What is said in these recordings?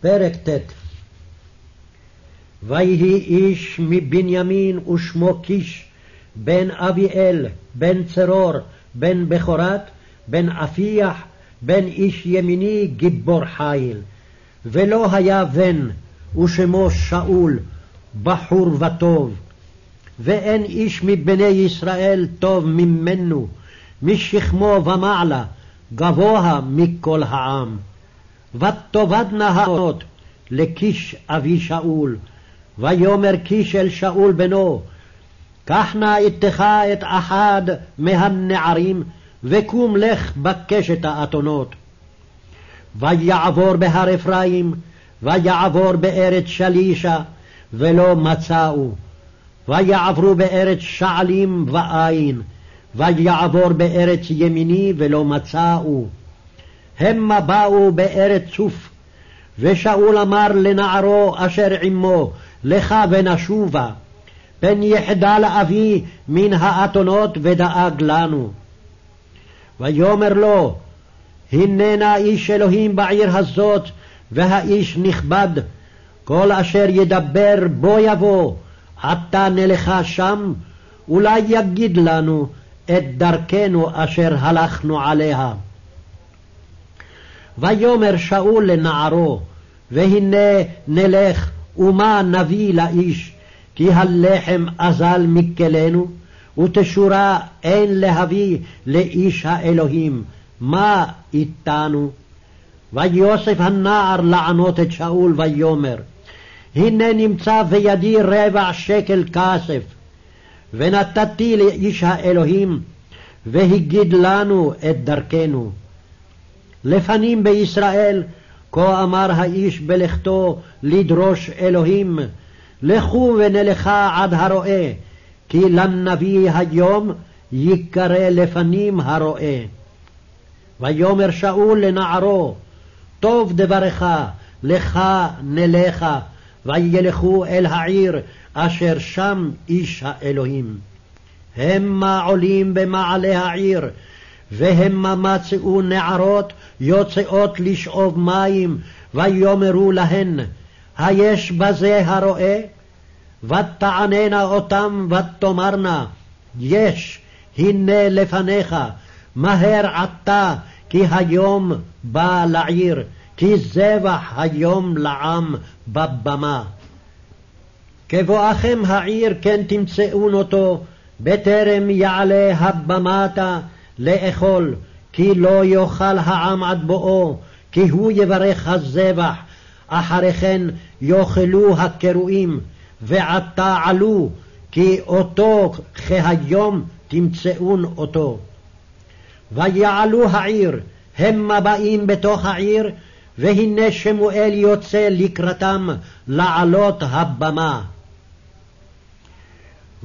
פרק ט' ויהי איש מבנימין ושמו קיש, בן אביאל, בן צרור, בן בכורת, בן אפיח, בן איש ימיני, גיבור חיל. ולא היה בן, ושמו שאול, בחור וטוב. ואין איש מבני ישראל טוב ממנו, משכמו ומעלה, גבוה מכל העם. ותאבדנה העונות לקיש אבי שאול, ויאמר קיש אל שאול בנו, קח נא איתך את אחד מהנערים, וקום לך בקשת האתונות. ויעבור בהר אפרים, ויעבור בארץ שלישה, ולא מצאו. ויעברו בארץ שעלים ואין, ויעבור בארץ ימיני, ולא מצאו. המה באו בארץ צוף. ושאול אמר לנערו אשר עמו, לך ונשובה, פן יחדל אבי מן האתונות ודאג לנו. ויאמר לו, הננה איש אלוהים בעיר הזאת, והאיש נכבד, כל אשר ידבר בו יבוא, עתה נלכה שם, אולי יגיד לנו את דרכנו אשר הלכנו עליה. ויאמר שאול לנערו, והנה נלך, ומה נביא לאיש, כי הלחם אזל מכלנו, ותשורה אין להביא לאיש האלוהים, מה איתנו? ויוסף הנער לענות את שאול ויאמר, הנה נמצא בידי רבע שקל כסף, ונתתי לאיש האלוהים, והגיד לנו את דרכנו. לפנים בישראל, כה אמר האיש בלכתו לדרוש אלוהים, לכו ונלכה עד הרועה, כי לנביא היום ייקרא לפנים הרועה. ויאמר שאול לנערו, טוב דברך, לך נלכה, וילכו אל העיר אשר שם איש האלוהים. המה עולים במעלה העיר, והמה מצאו נערות יוצאות לשאוב מים, ויאמרו להן, היש בזה הרועה? ותעננה אותם ותאמרנה, יש, הנה לפניך, מהר עתה, כי היום בא לעיר, כי זבח היום לעם בבמה. כבואכם העיר כן תמצאון אותו, בטרם יעלה הבמתה לאכול, כי לא יאכל העם עד בואו, כי הוא יברך הזבח, אחרי כן יאכלו הקרואים, ועתה עלו, כי אותו כהיום תמצאון אותו. ויעלו העיר, המה באים בתוך העיר, והנה שמואל יוצא לקראתם לעלות הבמה.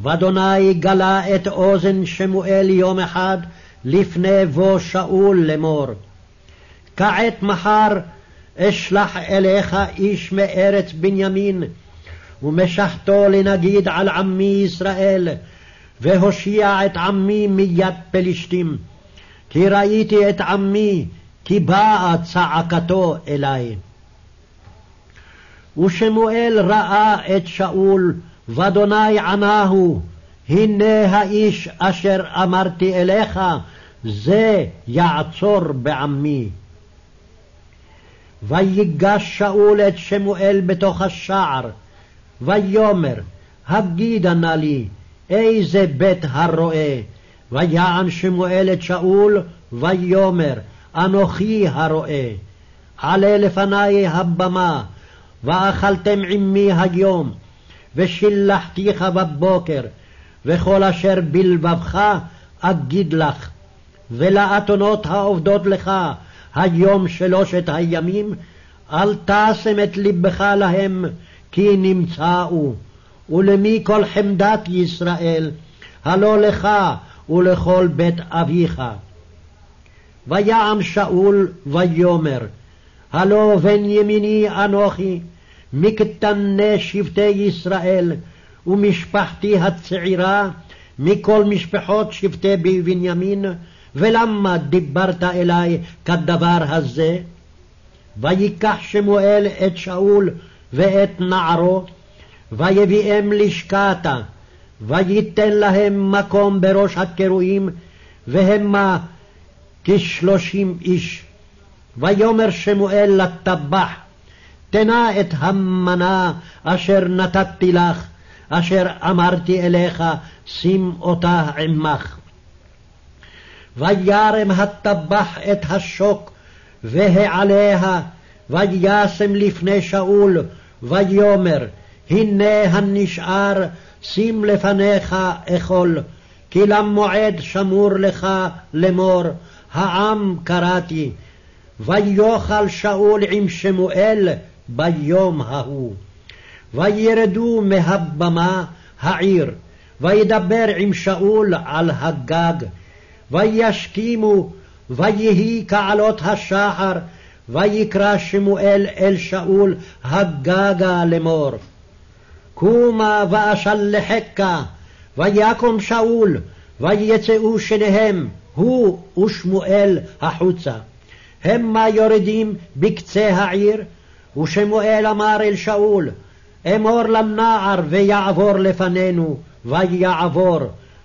ואדוני גלה את אוזן שמואל יום אחד לפני בוא שאול לאמור. כעת מחר אשלח אליך איש מארץ בנימין, ומשחתו לנגיד על עמי ישראל, והושיע את עמי מיד פלישתים. כי ראיתי את עמי, כי באה צעקתו אלי. ושמואל ראה את שאול, ואדוני ענהו, הנה האיש אשר אמרתי אליך, זה יעצור בעמי. ויגש שאול את שמואל בתוך השער, ויאמר, הגידה נא לי, איזה בית הרועה? ויען שמואל את שאול, ויאמר, אנוכי הרועה. עלה לפני הבמה, ואכלתם עמי היום, ושילחתיך בבוקר, וכל אשר בלבבך אגיד לך. ולאתונות העובדות לך היום שלושת הימים, אל תשם את לבך להם, כי נמצאו. ולמי כל חמדת ישראל, הלא לך ולכל בית אביך. ויעם שאול ויאמר, הלא בן ימיני אנוכי, מקטני שבטי ישראל, ומשפחתי הצעירה, מכל משפחות שבטי בנימין, ולמה דיברת אלי כדבר הזה? ויקח שמואל את שאול ואת נערו, ויביאם לשקעתה, וייתן להם מקום בראש הקרואים, והמה כשלושים איש. ויאמר שמואל לטבח, תנה את המנה אשר נתתי לך, אשר אמרתי אליך, שים אותה עמך. וירם הטבח את השוק, והעליה, וישם לפני שאול, ויאמר, הנה הנשאר, שים לפניך אכול, כי למועד שמור לך לאמור, העם קראתי, ויאכל שאול עם שמואל ביום ההוא. וירדו מהבמה העיר, וידבר עם שאול על הגג, וישכימו, ויהי כעלות השחר, ויקרא שמואל אל שאול הגגה לאמור. קומה ואשלחך, ויקום שאול, ויצאו שניהם, הוא ושמואל החוצה. המה יורדים בקצה העיר, ושמואל אמר אל שאול, אמור לנער ויעבור לפנינו, ויעבור,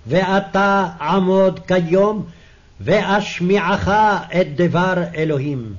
ואתה עמוד כיום, ואשמיעך את דבר אלוהים.